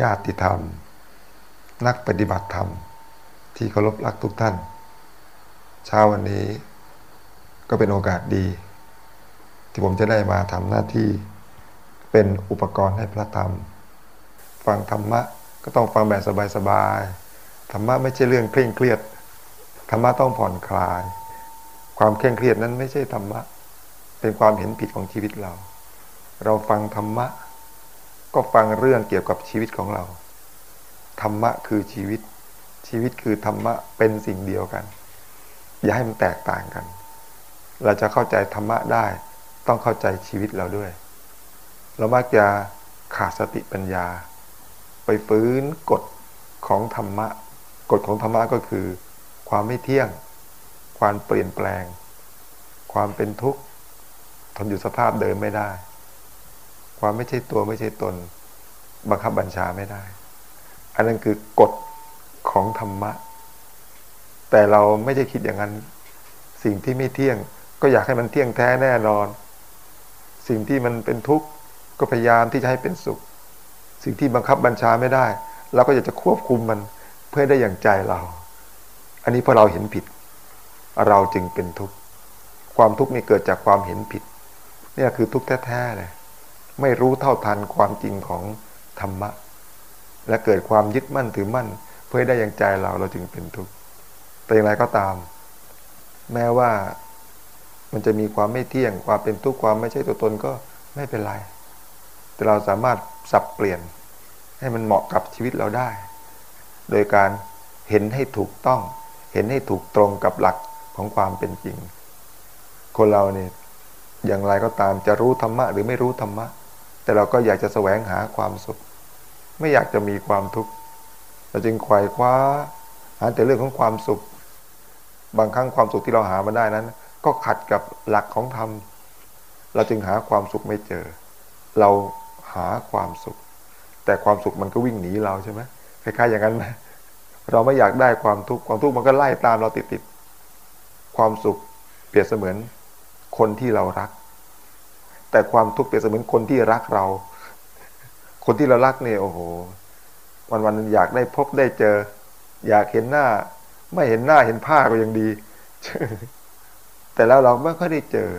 ญาติธรรม นักปฏิบัติธรรม ที่เคารพรักทุกท่าน เช้าวันนี้ก็เป็นโอกาสดี ที่ผมจะได้มาทำหน้าที่เป็นอุปกรณ์ให้พระธรรม ฟังธรรมะก็ต้องฟังแบบสบายๆธรรมะไม่ใช่เรื่องเคร่งเครียดธรรมะต้องผ่อนคลาย ความเคร่งเครียดนั้นไม่ใช่ธรรมะ เป็นความเห็นผิดของชีวิตเรา เราฟังธรรมะ ก็ฟังเรื่องเกี่ยวกับชีวิตของเรา ธรรมะคือชีวิต ชีวิตคือธรรมะเป็นสิ่งเดียวกัน อย่าให้มันแตกต่างกัน เราจะเข้าใจธรรมะได้ ต้องเข้าใจชีวิตเราด้วย เรามักจะขาดสติปัญญา ไปฟื้นกฎของธรรมะ กฎของธรรมะก็คือ ความไม่เที่ยง ความเปลี่ยนแปลง ความเป็นทุกข์ทนอยู่สภาพเดิมไม่ได้ ความไม่ใช่ตัวไม่ใช่ตน บังคับบัญชาไม่ได้ อันนั้นคือกฎของธรรมะ แต่เราไม่ใช่คิดอย่างนั้น สิ่งที่ไม่เที่ยง ก็อยากให้มันเที่ยงแท้แน่นอน สิ่งที่มันเป็นทุกข์ก็พยายามที่จะให้เป็นสุข สิ่งที่บังคับบัญชาไม่ได้เราก็อยากจะควบคุมมันเพื่อได้อย่างใจเรา อันนี้พอเราเห็นผิด เราจึงเป็นทุกข์ ความทุกข์นี่เกิดจากความเห็นผิด เนี่ยคือทุกข์แท้ๆเลย ไม่รู้เท่าทันความจริงของธรรมะ และเกิดความยึดมั่นถือมั่น เพื่อได้อย่างใจเราเราจึงเป็นทุกข์แต่อย่างไรก็ตาม แม้ว่ามันจะมีความไม่เที่ยงความเป็นทุกข์ความไม่ใช่ตัวตนก็ไม่เป็นไร แต่เราสามารถสับเปลี่ยนให้มันเหมาะกับชีวิตเราได้ โดยการเห็นให้ถูกต้อง เห็นให้ถูกตรงกับหลักของความเป็นจริง คนเราเนี่ยอย่างไรก็ตามจะรู้ธรรมะหรือไม่รู้ธรรมะ แต่เราก็อยากจะแสวงหาความสุข ไม่อยากจะมีความทุกข์เราจึงไขว่คว้า หาแต่เรื่องของความสุข บางครั้งความสุขที่เราหามาได้นั้น ก็ขัดกับหลักของธรรม เราจึงหาความสุขไม่เจอ เราหาความสุข แต่ความสุขมันก็วิ่งหนีเราใช่ไหมคล้ายๆอย่างนั้นไหมเราไม่อยากได้ความทุกข์ความทุกข์มันก็ไล่ตามเราติดๆความสุขเปรียบเสมือนคนที่เรารัก แต่ความทุกข์เปรียบเสมือนคนที่รักเรา คนที่เรารักเนี่ยโอ้โห วันวันอยากได้พบได้เจอ อยากเห็นหน้า ไม่เห็นหน้าเห็นผ้าก็ยังดี แต่แล้วเราไม่ค่อยได้เจอ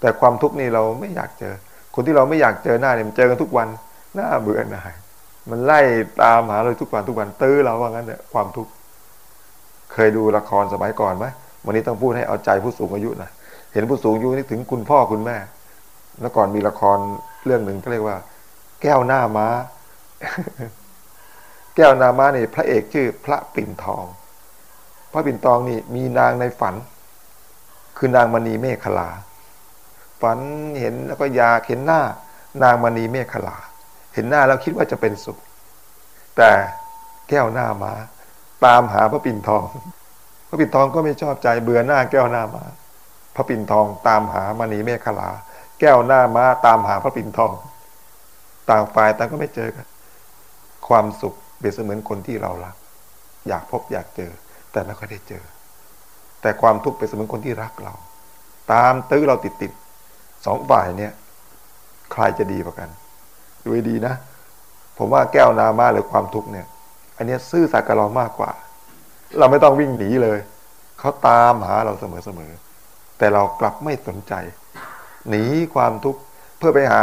แต่ความทุกข์นี่เราไม่อยากเจอ คนที่เราไม่อยากเจอหน้าเนี่ยมันเจอกันทุกวันหน้าเบื่อหน่ายมันไล่ตามหาเราทุกวันทุกวันตื้อเราว่างั้นเนี่ยความทุกข์เคยดูละครสมัยก่อนไหมวันนี้ต้องพูดให้เอาใจผู้สูงอายุหน่อยเห็นผู้สูงอายุนึกถึงคุณพ่อคุณแม่ เมื่อก่อนมีละครเรื่องหนึ่งก็เรียกว่า แก้วหน้าม้า แก้วหน้าม้านี่พระเอกชื่อ พระปิ่นทอง พระปิ่นทองนี่มีนางในฝัน คือนางมณีเมฆขลา ฝันเห็นแล้วก็อยากเห็นหน้า นางมณีเมฆขลา เห็นหน้าแล้วคิดว่าจะเป็นสุข แต่แก้วหน้าม้า ตามหาพระปิ่นทอง พระปิ่นทองก็ไม่ชอบใจเบื่อหน้าแก้วหน้าม้าพระปิ่นทองตามหามณีเมฆขลา แก้วหน้าม้าตามหาพระปิ่นทอง ต่างฝ่ายต่างก็ไม่เจอกัน ความสุขเปรียบเสมือนคนที่เรารัก อยากพบอยากเจอ แต่ไม่ค่อยได้เจอ แต่ความทุกข์เปรียบเสมือนคนที่รักเรา ตามตื้อเราติดติดสองฝ่ายเนี่ยใครจะดีกว่ากันดูดีนะ ผมว่าแก้วนามาหรือความทุกข์เนี่ย อันนี้ซื่อสัตย์กับเรามากกว่า เราไม่ต้องวิ่งหนีเลย เขาตามหาเราเสมอเสมอแต่เรากลับไม่สนใจ หนีความทุกข์เพื่อไปหา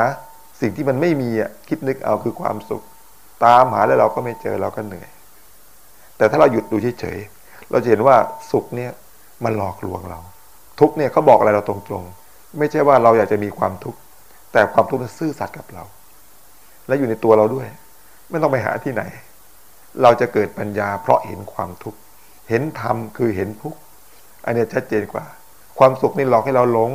สิ่งที่มันไม่มีอะคิดนึกเอาคือความสุข ตามหาแล้วเราก็ไม่เจอเราก็เหนื่อย แต่ถ้าเราหยุดดูเฉยๆเราจะเห็นว่าสุขเนี่ยมันหลอกลวงเรา ทุกเนี่ยเขาบอกอะไรเราตรงๆ ไม่ใช่ว่าเราอยากจะมีความทุกข์แต่ความทุกข์นั้นซื่อสัตย์กับเรา และอยู่ในตัวเราด้วย ไม่ต้องไปหาที่ไหน เราจะเกิดปัญญาเพราะเห็นความทุกข์เห็นธรรมคือเห็นทุกข์อันนี้ชัดเจนกว่า ความสุขนี่หลอกให้เราหลง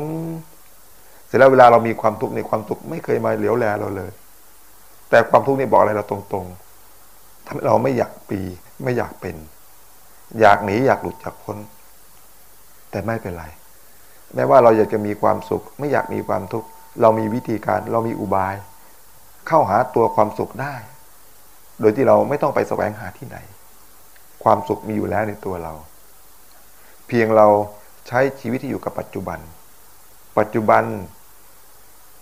เสร็จแล้วเวลาเรามีความทุกข์ในความทุกข์ไม่เคยมาเหลียวแลเราเลย แต่ความทุกข์นี่บอกอะไรเราตรงๆทำให้เราไม่อยากปี ไม่อยากเป็น อยากหนีอยากหลุดจากพ้นแต่ไม่เป็นไร แม้ว่าเราอยากจะมีความสุข ไม่อยากมีความทุกข์เรามีวิธีการเรามีอุบาย เข้าหาตัวความสุขได้ โดยที่เราไม่ต้องไปแสวงหาที่ไหน ความสุขมีอยู่แล้วในตัวเรา เพียงเราใช้ชีวิตที่อยู่กับปัจจุบัน ปัจจุบัน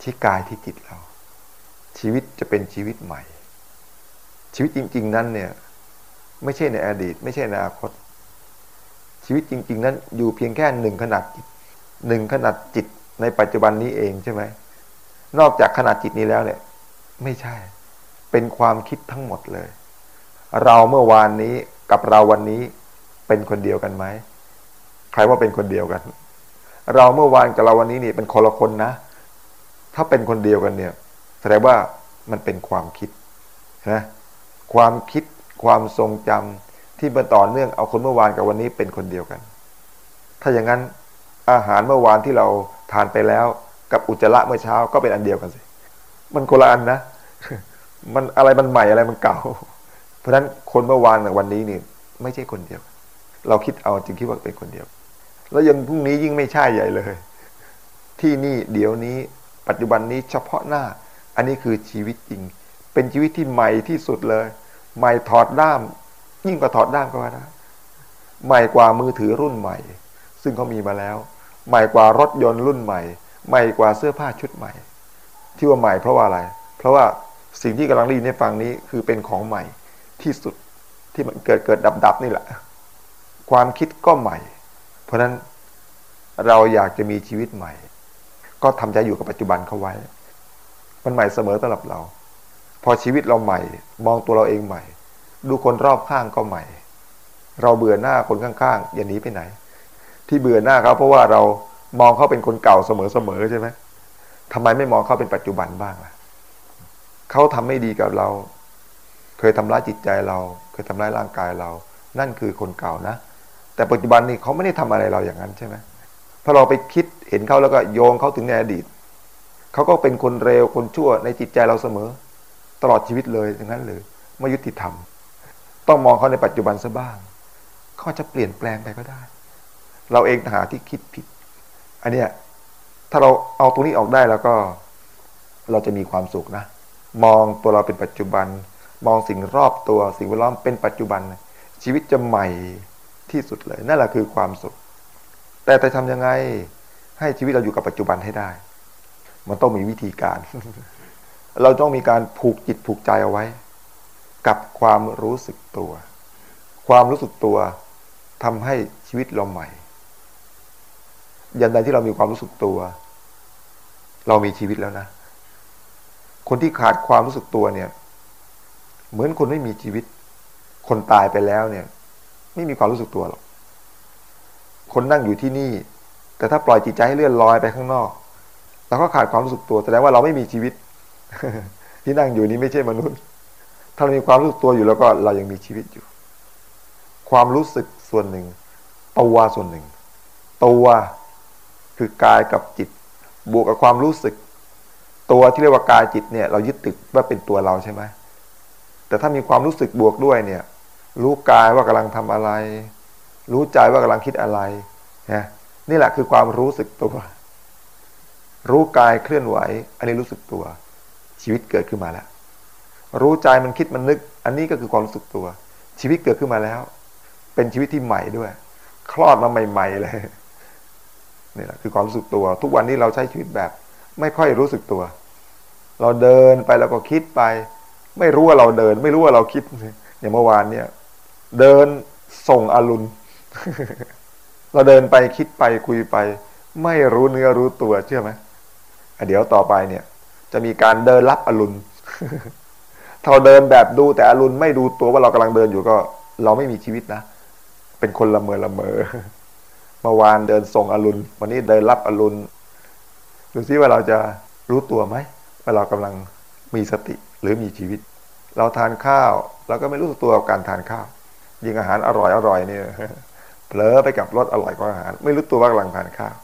ที่กายที่จิตเรา ชีวิตจะเป็นชีวิตใหม่ ชีวิตจริง ๆ นั้นเนี่ย ไม่ใช่ในอดีต ไม่ใช่ในอนาคต ชีวิตจริง ๆ นั้น อยู่เพียงแค่หนึ่งขนาดจิตหนึ่งขนาดจิตในปัจจุบันนี้เองใช่ไหมนอกจากขนาดจิตนี้แล้วเนี่ย ไม่ใช่ เป็นความคิดทั้งหมดเลย เราเมื่อวานนี้กับเราวันนี้เป็นคนเดียวกันไหมใครว่าเป็นคนเดียวกัน เราเมื่อวานกับเราวันนี้นี่เป็นคนละคนนะ ถ้าเป็นคนเดียวกันเนี่ย แสดงว่ามันเป็นความคิดนะความคิดความทรงจำที่มันต่อเนื่องเอาคนเมื่อวานกับวันนี้เป็นคนเดียวกัน ถ้าอย่างนั้นอาหารเมื่อวานที่เราทานไปแล้ว กับอุจจาระเมื่อเช้าก็เป็นอันเดียวกันสิ มันคนละอันนะ มันอะไรมันใหม่อะไรมันเก่า เพราะฉะนั้นคนเมื่อวานกับวันนี้นี่ไม่ใช่คนเดียว เราคิดเอาจึงคิดว่าเป็นคนเดียว แล้วยังพรุ่งนี้ยิ่งไม่ใช่ใหญ่เลย ที่นี่เดี๋ยวนี้ ปัจจุบันนี้เฉพาะหน้า อันนี้คือชีวิตจริง เป็นชีวิตที่ใหม่ที่สุดเลย ใหม่ถอดด้าม ยิ่งกว่าถอดด้ามก็ว่าได้ใหม่กว่ามือถือรุ่นใหม่ ซึ่งเขามีมาแล้ว ใหม่กว่ารถยนต์รุ่นใหม่ ใหม่กว่าเสื้อผ้าชุดใหม่ ที่ว่าใหม่เพราะว่าอะไร เพราะว่าสิ่งที่กำลังได้ยินในฟังนี้คือเป็นของใหม่ที่สุดที่มันเกิดเกิดดับดับนี่แหละ ความคิดก็ใหม่ เพราะฉะนั้นเราอยากจะมีชีวิตใหม่ ก็ทำใจอยู่กับปัจจุบันเขาไว้ มันใหม่เสมอสำหรับเรา พอชีวิตเราใหม่ มองตัวเราเองใหม่ ดูคนรอบข้างก็ใหม่ เราเบื่อหน้าคนข้างๆอย่าหนีไปไหน ที่เบื่อหน้าเขาเพราะว่าเรามองเขาเป็นคนเก่าเสมอๆใช่ไหมทำไมไม่มองเขาเป็นปัจจุบันบ้างล่ะเขาทำไม่ดีกับเรา เคยทำร้ายจิตใจเรา เคยทำร้ายร่างกายเรา นั่นคือคนเก่านะ แต่ปัจจุบันนี้เขาไม่ได้ทำอะไรเราอย่างนั้นใช่ไหม พอเราไปคิดเห็นเขาแล้วก็โยงเขาถึงในอดีตเขาก็เป็นคนเร็วคนชั่วในจิตใจเราเสมอ ตลอดชีวิตเลยอย่างนั้นเลยไม่ยุติธรรม ต้องมองเขาในปัจจุบันซะบ้างเขาจะเปลี่ยนแปลงไปก็ได้ เราเองหาที่คิดผิด อันเนี้ยถ้าเราเอาตรงนี้ออกได้แล้วก็เราจะมีความสุขนะ มองตัวเราเป็นปัจจุบัน มองสิ่งรอบตัวสิ่งแวดล้อมเป็นปัจจุบัน ชีวิตจะใหม่ที่สุดเลย นั่นแหละคือความสุข แต่จะทำยังไงให้ชีวิตเราอยู่กับปัจจุบันให้ได้ มันต้องมีวิธีการ เราต้องมีการผูกจิตผูกใจเอาไว้ กับความรู้สึกตัว ความรู้สึกตัวทำให้ชีวิตเราใหม่ยันใดที่เรามีความรู้สึกตัว เรามีชีวิตแล้วนะ คนที่ขาดความรู้สึกตัวเนี่ย เหมือนคนไม่มีชีวิต คนตายไปแล้วเนี่ย ไม่มีความรู้สึกตัวหรอก คนนั่งอยู่ที่นี่ แต่ถ้าปล่อยจิตใจให้เลื่อนลอยไปข้างนอกเราก็ขาดความรู้สึกตัวแสดงว่าเราไม่มีชีวิต ที่นั่งอยู่นี้ไม่ใช่มนุษย์ ถ้าเรามีความรู้สึกตัวอยู่แล้วก็เรายังมีชีวิตอยู่ ความรู้สึกส่วนหนึ่งตัวส่วนหนึ่งตัวคือกายกับจิต บวกกับความรู้สึก ตัวที่เรียกว่ากายจิตเนี่ย เรายึดติดว่าเป็นตัวเราใช่ไหมแต่ถ้ามีความรู้สึกบวกด้วยเนี่ย รู้กายว่ากำลังทำอะไร รู้ใจว่ากำลังคิดอะไรนะนี่แหละคือความรู้สึกตัว รู้กายเคลื่อนไหว อันนี้รู้สึกตัว ชีวิตเกิดขึ้นมาแล้ว รู้ใจมันคิดมันนึก อันนี้ก็คือความรู้สึกตัว ชีวิตเกิดขึ้นมาแล้ว เป็นชีวิตที่ใหม่ด้วย คลอดมาใหม่ ๆ เลยนี่แหละคือความรู้สึกตัว ทุกวันนี้เราใช้ชีวิตแบบ ไม่ค่อยรู้สึกตัว เราเดินไปแล้วก็คิดไป ไม่รู้ว่าเราเดิน ไม่รู้ว่าเราคิดอย่างเมื่อวานเนี่ย เดินส่งอรุณ เราเดินไปคิดไปคุยไป ไม่รู้เนื้อรู้ตัวเชื่อไหมเดี๋ยวต่อไปเนี่ย จะมีการเดินรับอรุณถ้าเราเดินแบบดูแต่อรุณไม่ดูตัวว่าเรากำลังเดินอยู่ก็ เราไม่มีชีวิตนะ เป็นคนละเมอละเมอเมื่อวานเดินส่งอรุณ วันนี้เดินรับอรุณดูซิว่าเราจะรู้ตัวไหมว่าเรากำลังมีสติหรือมีชีวิต เราทานข้าวเราก็ไม่รู้ตัวกับการทานข้าว ยิงอาหารอร่อยอร่อยเนี่ย เผลอไปกับรสอร่อยกว่าอาหาร ไม่รู้ตัวว่ากำลังทานข้าว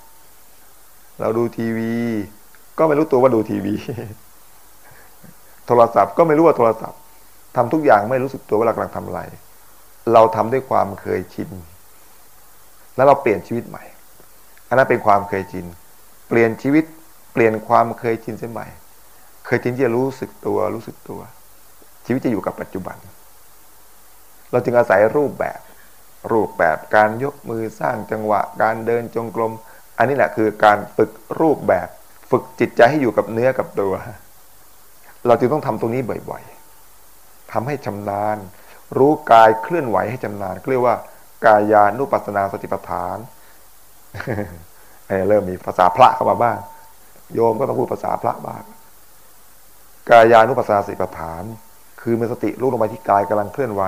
เราดูทีวี ก็ไม่รู้ตัวว่าดูทีวี โทรศัพท์ก็ไม่รู้ว่าโทรศัพท์ทำทุกอย่างไม่รู้สึกตัวว่าเรากำลังทำอะไร เราทำด้วยความเคยชิน แล้วเราเปลี่ยนชีวิตใหม่อันนั้นเป็นความเคยชิน เปลี่ยนชีวิต เปลี่ยนความเคยชินเสียใหม่ เคยชินที่จะรู้สึกตัวรู้สึกตัว ชีวิตจะอยู่กับปัจจุบัน เราจึงอาศัยรูปแบบ รูปแบบการยกมือสร้างจังหวะ การเดินจงกรม อันนี้แหละคือการฝึกรูปแบบ ฝึกจิตใจให้อยู่กับเนื้อกับตัว เราจึงต้องทำตรงนี้บ่อยๆทำให้ชำนาญ รู้กายเคลื่อนไหวให้ชำนาญเรียกว่ากายานุปัสนาสติปัฏฐานเริ่มมีภาษาพระเข้ามาบ้าง โยมก็ต้องพูดภาษาพระบ้างกายานุปัสนาสติปัฏฐาน คือมีสติรู้ลงไปที่กายกำลังเคลื่อนไหว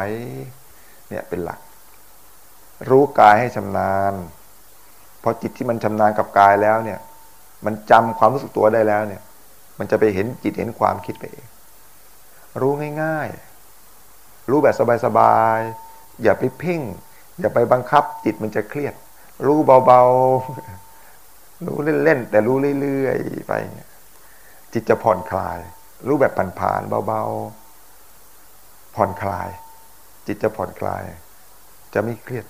เนี่ยเป็นหลัก รู้กายให้ชำนาญพอจิตที่มันชำนาญกับกายแล้วเนี่ย มันจำความรู้สึกตัวได้แล้วเนี่ย มันจะไปเห็นจิตเห็นความคิดไปเองรู้ง่ายๆ รู้แบบสบายๆ อย่าไปเพ่ง อย่าไปบังคับ จิตมันจะเครียด รู้เบาๆ รู้เล่นๆ แต่รู้เรื่อยๆ ไป จิตจะผ่อนคลาย รู้แบบผ่านๆเบาๆ ผ่อนคลาย จิตจะผ่อนคลาย จะไม่เครียด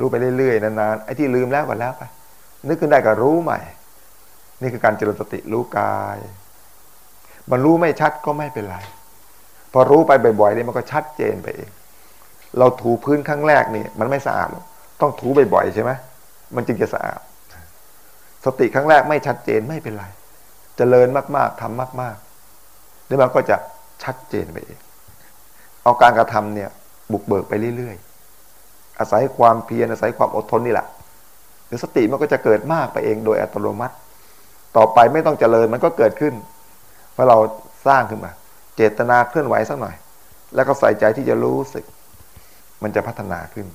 รู้ไปเรื่อยๆนานๆไอ้ที่ลืมแล้วก็แล้วไปนึกขึ้นได้ก็รู้ใหม่ นี่คือการเจริญสติรู้กาย มันรู้ไม่ชัดก็ไม่เป็นไร พอรู้ไปบ่อยๆเนี่ยมันก็ชัดเจนไปเอง เราถูพื้นครั้งแรกนี่มันไม่สะอาดหรอกต้องถูบ่อยๆใช่ไหมมันจึงจะสะอาด สติครั้งแรกไม่ชัดเจนไม่เป็นไรจเจริญมากๆทำมากๆนี่มันก็จะชัดเจนไปเอง เอาการกระทำเนี่ย บุกเบิกไปเรื่อยๆ อาศัยความเพียรอาศัยความอดทนนี่แหละสติมันก็จะเกิดมากไปเองโดยอัตโนมัติ ต่อไปไม่ต้องเจริญมันก็เกิดขึ้นเพราะเราสร้างขึ้นมา เจตนาเคลื่อนไหวสักหน่อย แล้วก็ใส่ใจที่จะรู้สึก มันจะพัฒนาขึ้น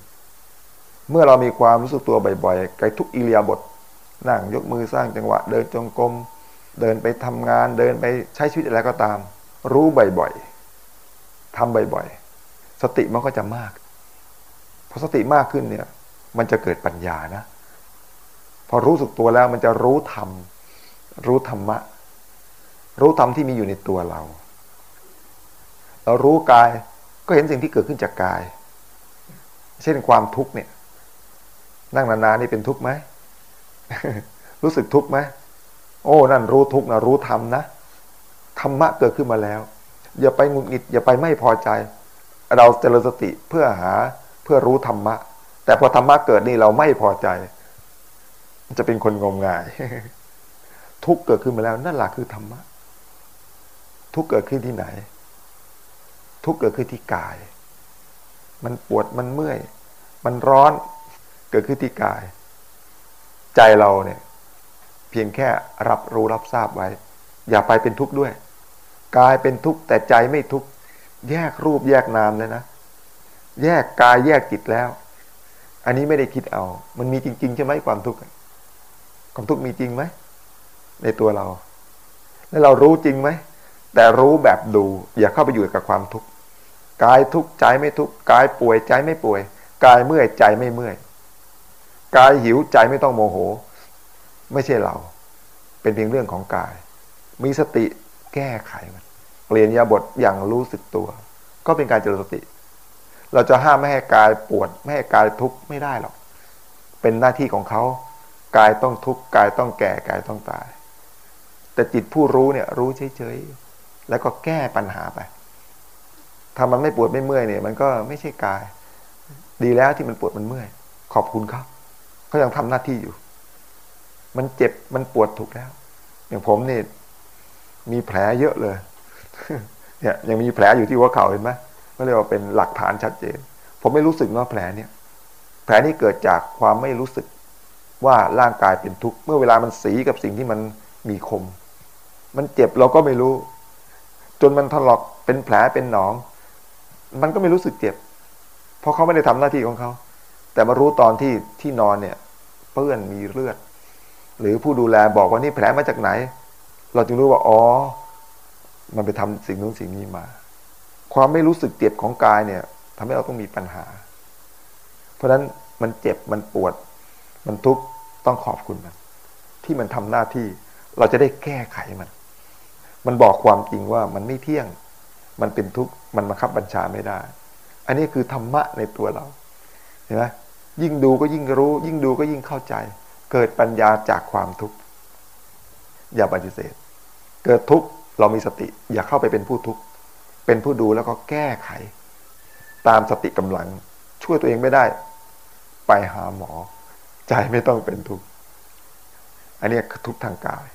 เมื่อเรามีความรู้สึกตัวบ่อยๆไกลทุกอิเลียบทนั่งยกมือสร้างจังหวะ เดินจงกรมเดินไปทำงานเดินไปใช้ชีวิตอะไรก็ตาม รู้บ่อยๆทำบ่อยๆ สติมันก็จะมาก อสติมากขึ้นเนี่ย มันจะเกิดปัญญานะ พอรู้สึกตัวแล้วมันจะรู้ธรรม รู้ธรรมะ รู้ธรรมที่มีอยู่ในตัวเรา เรารู้กายก็เห็นสิ่งที่เกิดขึ้นจากกาย เช่นความทุกข์เนี่ย นั่งนานๆนี่เป็นทุกข์ไหม รู้สึกทุกข์ไหม โอ้ นั่นรู้ทุกข์นะรู้ธรรมนะ ธรรมะเกิดขึ้นมาแล้ว อย่าไปงุดหงิด อย่าไปไม่พอใจ เราเจริญสติเพื่อหา เพื่อรู้ธรรมะ แต่พอธรรมะเกิดนี่เราไม่พอใจ จะเป็นคนงมงาย ทุกเกิดขึ้นมาแล้ว นั่นแหละคือธรรมะ ทุกเกิดขึ้นที่ไหน ทุกเกิดขึ้นที่กาย มันปวดมันเมื่อย มันร้อนเกิดขึ้นที่กาย ใจเราเนี่ย เพียงแค่รับรู้รับทราบไว้ อย่าไปเป็นทุกข์ด้วยกายเป็นทุกข์แต่ใจไม่ทุกข์แยกรูปแยกนามเลยนะ แยกกายแยกจิตแล้ว อันนี้ไม่ได้คิดเอา มันมีจริง ๆ ใช่ไหมความทุกข์ความทุกข์มีจริงไหมในตัวเรา แล้วเรารู้จริงไหมแต่รู้แบบดู อย่าเข้าไปอยู่กับความทุกข์กายทุกข์ใจไม่ทุกข์กายป่วยใจไม่ป่วยกายเมื่อยใจไม่เมื่อยกายหิวใจไม่ต้องโมโห ไม่ใช่เรา เป็นเพียงเรื่องของกาย มีสติแก้ไขมันเปลี่ยนยาบทอย่างรู้สึกตัว ก็เป็นการเจริญสติ เราจะห้ามไม่ให้กายปวดไม่ให้กายทุกข์ไม่ได้หรอก เป็นหน้าที่ของเขากายต้องทุกข์กายต้องแก่กายต้องตาย แต่จิตผู้รู้เนี่ย รู้เฉยๆแล้วก็แก้ปัญหาไปถ้ามันไม่ปวดไม่เมื่อยเนี่ย มันก็ไม่ใช่กาย ดีแล้วที่มันปวดมันเมื่อย ขอบคุณครับเขายังทำหน้าที่อยู่ มันเจ็บมันปวดถูกแล้ว อย่างผมนี่มีแผลเยอะเลย เนี่ย ยังมีแผลอยู่ที่หัวเข่าเห็นไหม ก็เรียกว่าเป็นหลักฐานชัดเจน ผมไม่รู้สึกว่าแผลเนี่ย แผลนี้เกิดจากความไม่รู้สึกว่าร่างกายเป็นทุกข์เมื่อเวลามันสีกับสิ่งที่มันมีคม มันเจ็บเราก็ไม่รู้ จนมันถลอกเป็นแผลเป็นหนอง มันก็ไม่รู้สึกเจ็บ เพราะเขาไม่ได้ทำหน้าที่ของเขา แต่มารู้ตอนที่ที่นอนเนี่ยเปื้อนมีเลือด หรือผู้ดูแลบอกว่านี่แผลมาจากไหน เราจึงรู้ว่าอ๋อ มันไปทำสิ่งนู้นสิ่งนี้มา ความไม่รู้สึกเจ็บของกายเนี่ยทำให้เราต้องมีปัญหา เพราะฉะนั้นมันเจ็บมันปวด มันทุกข์ต้องขอบคุณมัน ที่มันทำหน้าที่เราจะได้แก้ไขมัน มันบอกความจริงว่ามันไม่เที่ยง มันเป็นทุกข์ มันบังคับบัญชาไม่ได้ อันนี้คือธรรมะในตัวเรา เห็นไหมยิ่งดูก็ยิ่งรู้ ยิ่งดูก็ยิ่งเข้าใจ เกิดปัญญาจากความทุกข์ อย่าปฏิเสธ เกิดทุกข์เรามีสติ อย่าเข้าไปเป็นผู้ทุกข์ เป็นผู้ดูแล้วก็แก้ไข ตามสติกำลัง ช่วยตัวเองไม่ได้ ไปหาหมอ ใจไม่ต้องเป็นทุกข์อันนี้คือทุกข์ทางกาย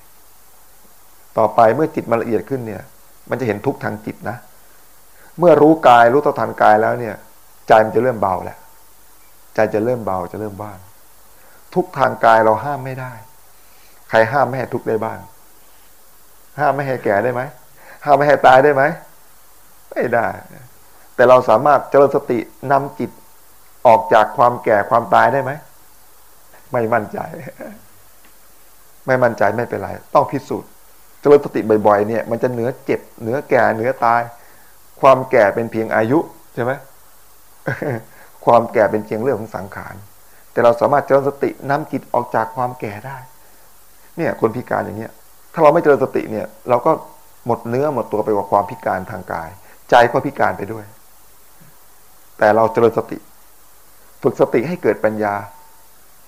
ต่อไปเมื่อจิตมันละเอียดขึ้นเนี่ย มันจะเห็นทุกทางจิตนะ เมื่อรู้กายรู้ต่อทันกายแล้วเนี่ย ใจมันจะเริ่มเบาแหล้วใจจะเริ่มเบาจะเริ่มบ้างทุกทางกายเราห้ามไม่ได้ ใครห้ามไม่ให้ทุกได้บ้าง ห้ามไม่ให้แก่ได้ไหมห้ามไม่ให้ตายได้ไหม ไม่ได้ แต่เราสามารถเจริญสตินำจิตออกจากความแก่ความตายได้ไหม ไม่มั่นใจ ไม่มั่นใจไม่เป็นไร ต้องพิสูจน์เจริญสติบ่อยๆ เนี่ย มันจะเหนือเจ็บเหนือแก่เหนือตาย ความแก่เป็นเพียงอายุใช่ไหมความแก่เป็นเพียงเรื่องของสังขาร แต่เราสามารถเจริญสตินำจิตออกจากความแก่ได้ เนี่ย คนพิการอย่างเนี้ย ถ้าเราไม่เจริญสติเนี่ย เราก็หมดเนื้อหมดตัวไปกับความพิการทางกาย ใจก็พิการไปด้วย แต่เราเจริญสติ ฝึกสติให้เกิดปัญญา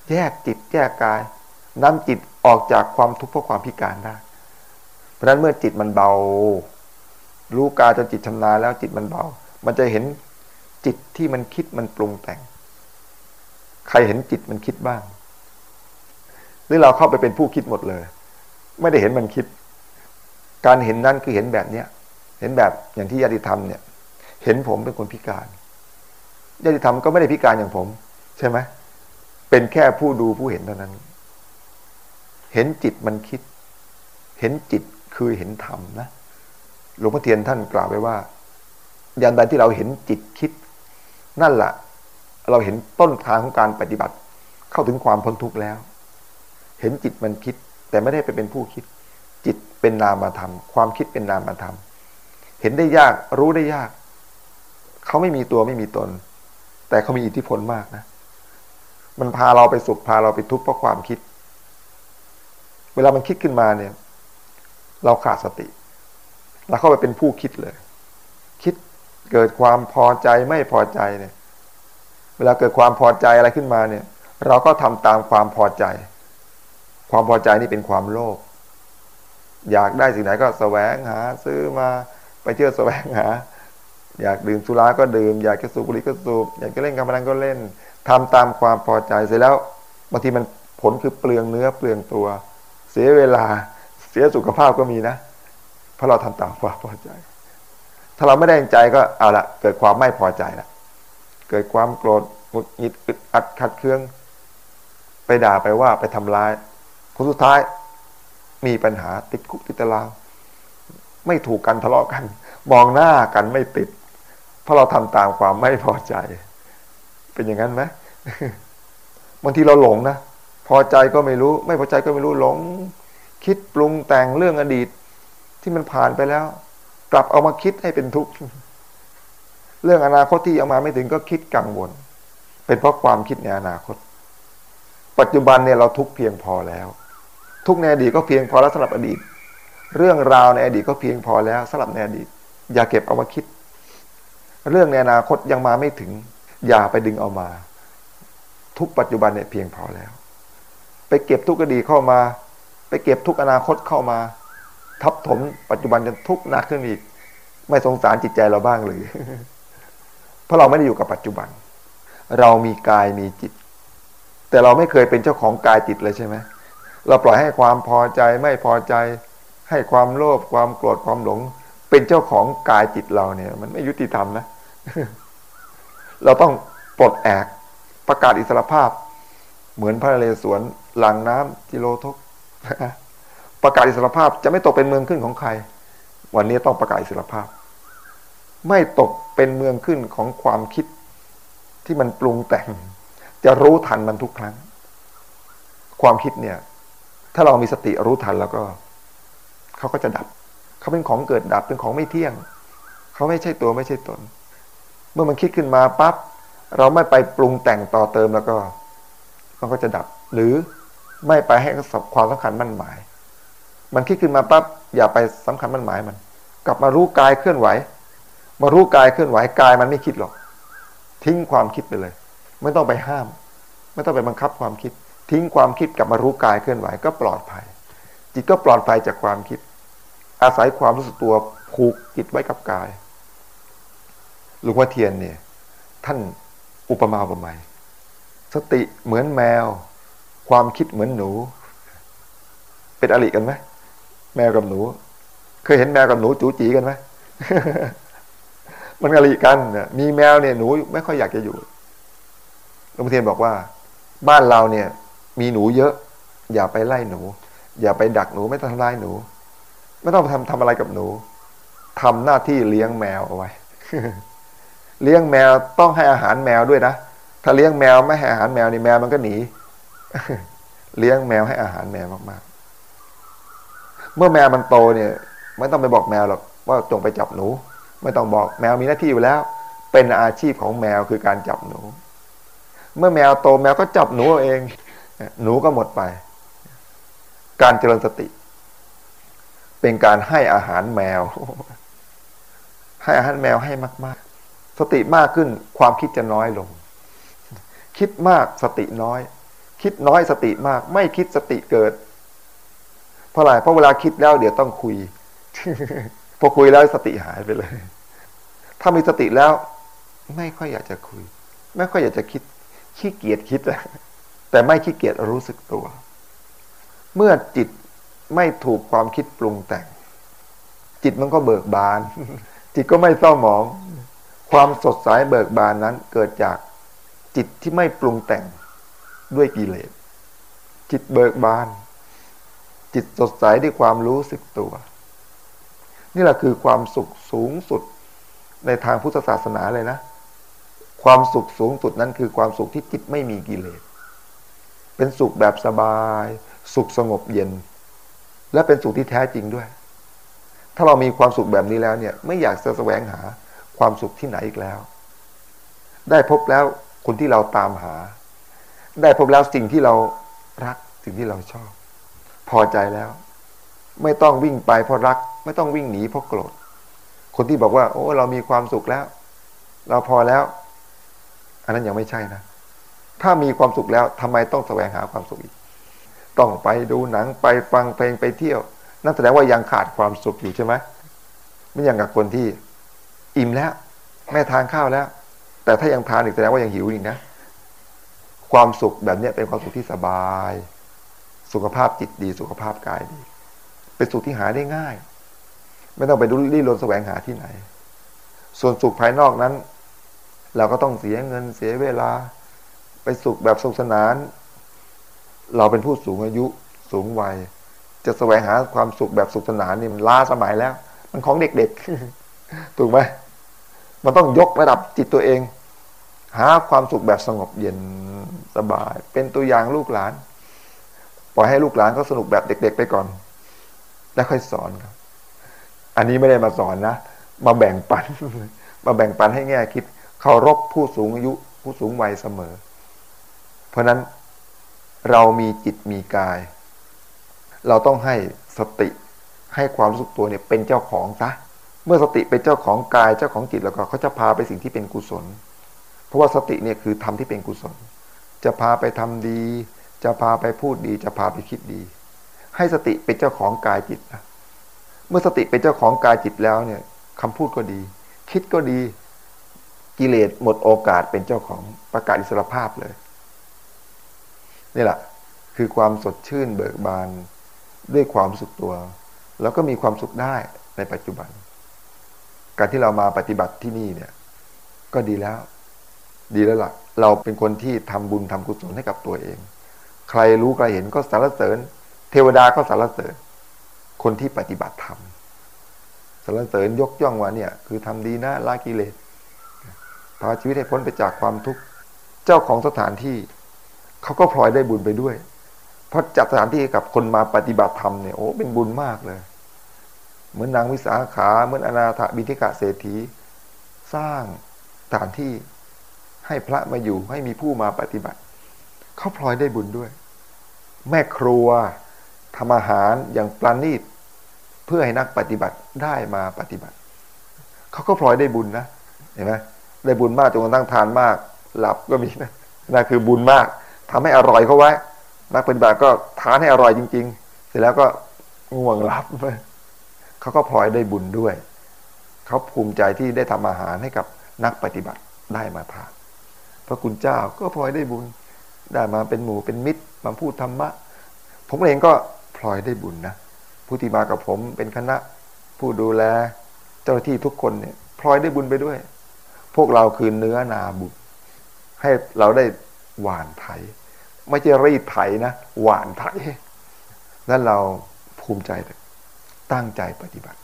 แยกจิตแยกกายนำจิตออกจากความทุกข์เพราะความพิการได้ เพราะฉะนั้นเมื่อจิตมันเบา รู้กายจนจิตชำนาญแล้วจิตมันเบา มันจะเห็นจิตที่มันคิดมันปรุงแต่ง ใครเห็นจิตมันคิดบ้าง หรือเราเข้าไปเป็นผู้คิดหมดเลย ไม่ได้เห็นมันคิด การเห็นนั้นคือเห็นแบบเนี้ย เห็นแบบอย่างที่ญาติธรรมเนี่ย เห็นผมเป็นคนพิการญาติธรรมก็ไม่ได้พิการอย่างผม ใช่ไหมเป็นแค่ผู้ดูผู้เห็นเท่านั้น เห็นจิตมันคิด เห็นจิตคือเห็นธรรมนะหลวงพ่อเทียนท่านกล่าวไว้ว่ายันใดที่เราเห็นจิตคิด นั่นแหละเราเห็นต้นทางของการปฏิบัติ เข้าถึงความพ้นทุกข์แล้ว เห็นจิตมันคิด แต่ไม่ได้ไปเป็นผู้คิด จิตเป็นนามธรรม ความคิดเป็นนามธรรม เห็นได้ยาก รู้ได้ยาก เขาไม่มีตัวไม่มีตน แต่เขามีอิทธิพลมากนะ มันพาเราไปสุขพาเราไปทุกข์เพราะความคิด เวลามันคิดขึ้นมาเนี่ย เราขาดสติ เราเข้าไปเป็นผู้คิดเลย คิดเกิดความพอใจไม่พอใจเนี่ย เวลาเกิดความพอใจอะไรขึ้นมาเนี่ย เราก็ทำตามความพอใจ ความพอใจนี่เป็นความโลภอยากได้สิ่งไหนก็แสวงหาซื้อมา ไปเที่ยวแสวงหา อยากดื่มสุราก็ดื่ม อยากจะสูบบุหรี่ก็สูบ อยากจะเล่นการพนันก็เล่นทำตามความพอใจเสร็จแล้วบางทีมันผลคือเปลืองเนื้อเปลืองตัว เสียเวลาเสียสุขภาพก็มีนะ เพราะเราทำตามความพอใจ ถ้าเราไม่ได้ใจก็เอาละเกิดความไม่พอใจละเกิดความโกรธหงุดหงิดอึดอัดขัดเคือง ไปด่าไปว่าไปทำร้ายคนสุดท้ายมีปัญหาติดคุกติดตาราง ไม่ถูกกันทะเลาะกัน มองหน้ากันไม่ติด เพราะเราทำตามความไม่พอใจ เป็นอย่างนั้นไหมบางทีเราหลงนะพอใจก็ไม่รู้ ไม่พอใจก็ไม่รู้หลง คิดปรุงแต่งเรื่องอดีต ที่มันผ่านไปแล้ว กลับเอามาคิดให้เป็นทุกข์เรื่องอนาคตที่เอามาไม่ถึงก็คิดกังวล เป็นเพราะความคิดในอนาคต ปัจจุบันเนี่ยเราทุกเพียงพอแล้ว ทุกในอดีตก็เพียงพอแล้วสำหรับอดีต เรื่องราวในอดีตก็เพียงพอแล้วสำหรับในอดีต อย่าเก็บเอามาคิด เรื่องในอนาคตยังมาไม่ถึง อย่าไปดึงเอามา ทุกปัจจุบันเนี่ยเพียงพอแล้ว ไปเก็บทุกอดีตเข้ามา ไปเก็บทุกอนาคตเข้ามา ทับถมปัจจุบันจนทุกหนักขึ้นอีก ไม่สงสารจิตใจเราบ้างหรือเพราะเราไม่ได้อยู่กับปัจจุบัน เรามีกายมีจิต แต่เราไม่เคยเป็นเจ้าของกายจิตเลยใช่ไหมเราปล่อยให้ความพอใจไม่พอใจ ให้ความโลภความโกรธความหลง เป็นเจ้าของกายจิตเราเนี่ย มันไม่ยุติธรรมนะ เราต้องปลดแอกประกาศอิสรภาพ เหมือนพระนเรศวรหลังน้ำจิโลทกประกาศอิสรภาพจะไม่ตกเป็นเมืองขึ้นของใคร วันนี้ต้องประกาศอิสรภาพ ไม่ตกเป็นเมืองขึ้นของความคิดที่มันปรุงแต่ง จะรู้ทันมันทุกครั้ง ความคิดเนี่ย ถ้าเรามีสติรู้ทันแล้วก็ เขาก็จะดับ เขาเป็นของเกิดดับเป็นของไม่เที่ยง เขาไม่ใช่ตัวไม่ใช่ตน เมื่อมันคิดขึ้นมาปั๊บเราไม่ไปปรุงแต่งต่อเติมแล้วก็ มันก็จะดับ หรือไม่ไปให้ความสำคัญมั่นหมาย มันคิดขึ้นมาปั๊บอย่าไปสำคัญมั่นหมายมัน กลับมารู้กายเคลื่อนไหว มารู้กายเคลื่อนไหวกายมันไม่คิดหรอก ทิ้งความคิดไปเลย ไม่ต้องไปห้าม ไม่ต้องไปบังคับความคิด ทิ้งความคิดกลับมารู้กายเคลื่อนไหวก็ปลอดภัย จิตก็ปลอดภัยจากความคิด อาศัยความรู้สึกตัวผูกจิตไว้กับกายหลวงพ่อเทียนเนี่ย ท่านอุปมาอุปไมยสติเหมือนแมว ความคิดเหมือนหนู เป็นอริกันไหมแมวกับหนู เคยเห็นแมวกับหนูจูจีกันไหมมันกะลีกันเนี่ยมีแมวเนี่ยหนูไม่ค่อยอยากจะอยู่หลวงพ่อเทียนบอกว่า บ้านเราเนี่ย มีหนูเยอะ อย่าไปไล่หนู อย่าไปดักหนูไม่ต้องทำลายหนู ไม่ต้องทำทำอะไรกับหนูทำหน้าที่เลี้ยงแมวเอาไว้ เลี้ยงแมวต้องให้อาหารแมวด้วยนะถ้าเลี้ยงแมวไม่ให้อาหารแมวนี่แมวมันก็หนี เลี้ยงแมวให้อาหารแมวมากๆ เมื่อแมวมันโตเนี่ย ไม่ต้องไปบอกแมวหรอกว่าจงไปจับหนู ไม่ต้องบอกแมวมีหน้าที่อยู่แล้ว เป็นอาชีพของแมวคือการจับหนู เมื่อแมวโตแมวก็จับหนูเอง หนูก็หมดไป การเจริญสติ เป็นการให้อาหารแมว ให้อาหารแมวให้มากๆ สติมากขึ้นความคิดจะน้อยลง คิดมากสติน้อย คิดน้อยสติมาก ไม่คิดสติเกิด เพราะอะไรเพราะเวลาคิดแล้วเดี๋ยวต้องคุย พอคุยแล้วสติหายไปเลย ถ้ามีสติแล้ว ไม่ค่อยอยากจะคุย ไม่ค่อยอยากจะคิดขี้เกียจคิดแต่ไม่ขี้เกียจรู้สึกตัว เมื่อจิตไม่ถูกความคิดปรุงแต่ง จิตมันก็เบิกบาน จิตก็ไม่เศร้าหมอง ความสดใสเบิกบานนั้นเกิดจากจิตที่ไม่ปรุงแต่งด้วยกิเลสจิตเบิกบาน จิตสดใสด้วยความรู้สึกตัว นี่แหละคือความสุขสูงสุดในทางพุทธศาสนาเลยนะ ความสุขสูงสุดนั้นคือความสุขที่จิตไม่มีกิเลสเป็นสุขแบบสบาย สุขสงบเย็น และเป็นสุขที่แท้จริงด้วย ถ้าเรามีความสุขแบบนี้แล้วเนี่ย ไม่อยากจะแสวงหาความสุขที่ไหนอีกแล้ว ได้พบแล้วคนที่เราตามหา ได้พบแล้วสิ่งที่เรารักสิ่งที่เราชอบ พอใจแล้ว ไม่ต้องวิ่งไปเพราะรัก ไม่ต้องวิ่งหนีเพราะโกรธคนที่บอกว่า โอ้ เรามีความสุขแล้ว เราพอแล้ว อันนั้นยังไม่ใช่นะ ถ้ามีความสุขแล้วทำไมต้องแสวงหาความสุขอีก ต้องไปดูหนังไปฟังเพลงไปเที่ยว นั่นแสดงว่ายังขาดความสุขอยู่ใช่ไหมไม่อย่างกับคนที่อิ่มแล้ว แม่ทานข้าวแล้ว แต่ถ้ายังทานอีกแสดงว่ายังหิวอีกนะ ความสุขแบบนี้เป็นความสุขที่สบาย สุขภาพจิตดี สุขภาพกายดี เป็นสุขที่หาได้ง่าย ไม่ต้องไปดูรีรนแสวงหาที่ไหน ส่วนสุขภายนอกนั้น เราก็ต้องเสียเงินเสียเวลา ไปสุขแบบสุขสนาน เราเป็นผู้สูงอายุสูงวัย จะแสวงหาความสุขแบบสุขสนานนี่มันล้าสมัยแล้ว มันของเด็กๆ ถูกไหมมันต้องยกระดับจิตตัวเอง หาความสุขแบบสงบเย็นสบาย เป็นตัวอย่างลูกหลาน ปล่อยให้ลูกหลานเขาสนุกแบบเด็ก ๆ ไปก่อน แล้วค่อยสอนครับ อันนี้ไม่ได้มาสอนนะ มาแบ่งปัน มาแบ่งปันให้แง่คิดเคารพผู้สูงอายุ ผู้สูงวัยเสมอ เพราะนั้น เรามีจิตมีกาย เราต้องให้สติให้ความรู้สึกตัวเนี่ยเป็นเจ้าของซะเมื่อสติเป็นเจ้าของกายเจ้าของจิตแล้วก็เขาจะพาไปสิ่งที่เป็นกุศล เพราะว่าสติเนี่ยคือทำที่เป็นกุศล จะพาไปทำดี จะพาไปพูดดี จะพาไปคิดดี ให้สติเป็นเจ้าของกายจิตนะเมื่อสติเป็นเจ้าของกายจิตแล้วเนี่ยคำพูดก็ดี คิดก็ดีกิเลสหมดโอกาสเป็นเจ้าของประกาศอิสรภาพเลย นี่แหละคือความสดชื่นเบิกบานด้วยความสุขตัว แล้วก็มีความสุขได้ในปัจจุบัน การที่เรามาปฏิบัติที่นี่เนี่ย ก็ดีแล้ว ดีแล้วละ่ะ เราเป็นคนที่ทำบุญทำกุศลให้กับตัวเอง ใครรู้ใครเห็นก็สรรเสริญ เทวดาก็สรรเสริญ คนที่ปฏิบัติธรรมสรรเสริญยกย่องว่าเนี่ย คือทำดีนะละกิเลสพาชีวิตให้พ้นไปจากความทุกข์เจ้าของสถานที่ เขาก็พลอยได้บุญไปด้วย เพราะจัดสถานที่กับคนมาปฏิบัติธรรมเนี่ยโอ้เป็นบุญมากเลย เหมือนนางวิสาขาเหมือนอนาถบิธิกะเศรษฐี สร้างสถานที่ให้พระมาอยู่ให้มีผู้มาปฏิบัติ เขาพลอยได้บุญด้วย แม่ครัวทำอาหารอย่างปราณีตเพื่อให้นักปฏิบัติได้มาปฏิบัติ เขาก็พลอยได้บุญนะเห็นไหมได้บุญมากจนกระทั่งทานมาก หลับก็มีนะนั่นคือบุญมาก ทำให้อร่อยเขาไว้ นักปฏิบัติก็ทานให้อร่อยจริง ๆ เสร็จแล้วก็ง่วงหลับเขาก็พลอยได้บุญด้วย เขาภูมิใจที่ได้ทำอาหารให้กับนักปฏิบัติได้มาทานพระคุณเจ้าก็พลอยได้บุญได้มาเป็นหมู่เป็นมิตรมาพูดธรรมะ ผมเองก็พลอยได้บุญนะผู้ที่มากับผมเป็นคณะ ผู้ดูแลเจ้าหน้าที่ทุกคนเนี่ยพลอยได้บุญไปด้วย พวกเราคือเนื้อนาบุญให้เราได้ หวานไถ ไม่ใช่รีดไถนะ หวานไถนั้นเราภูมิใจตั้งใจปฏิบัติ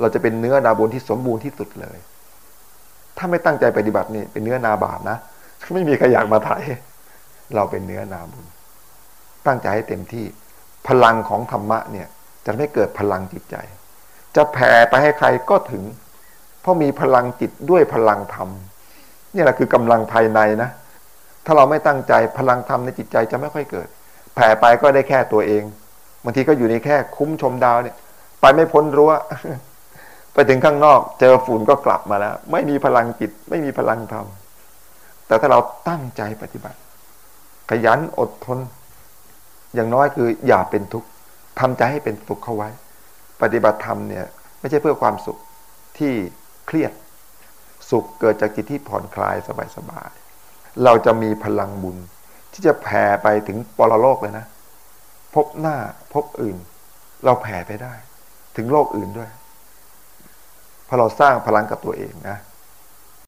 เราจะเป็นเนื้อนาบุญที่สมบูรณ์ที่สุดเลย ถ้าไม่ตั้งใจปฏิบัตินี่เป็นเนื้อนาบาปนะไม่มีใครอยากมาไถเราเป็นเนื้อนาบุญ ตั้งใจให้เต็มที่ พลังของธรรมะเนี่ย จะไม่เกิดพลังจิตใจ จะแผ่ไปให้ใครก็ถึง เพราะมีพลังจิตด้วยพลังธรรมนี่แหละคือกำลังภายในนะ ถ้าเราไม่ตั้งใจพลังธรรมในจิตใจจะไม่ค่อยเกิด แผ่ไปก็ได้แค่ตัวเองบางทีก็อยู่ในแค่คุ้มชมดาวเนี่ย ไปไม่พ้นรั้วไปถึงข้างนอก เจอฝุ่นก็กลับมาแล้ว ไม่มีพลังจิต ไม่มีพลังธรรมแต่ถ้าเราตั้งใจปฏิบัติ ขยันอดทน อย่างน้อยคือ อย่าเป็นทุกข์ทำใจให้เป็นสุขเข้าไว้ ปฏิบัติธรรมเนี่ย ไม่ใช่เพื่อความสุขที่เครียด สุขเกิดจากจิตที่ผ่อนคลายสบายๆ เราจะมีพลังบุญ ที่จะแผ่ไปถึงปรโลกเลยนะ พบหน้าพบอื่น เราแผ่ไปได้ ถึงโลกอื่นด้วยพอเราสร้างพลังกับตัวเองนะ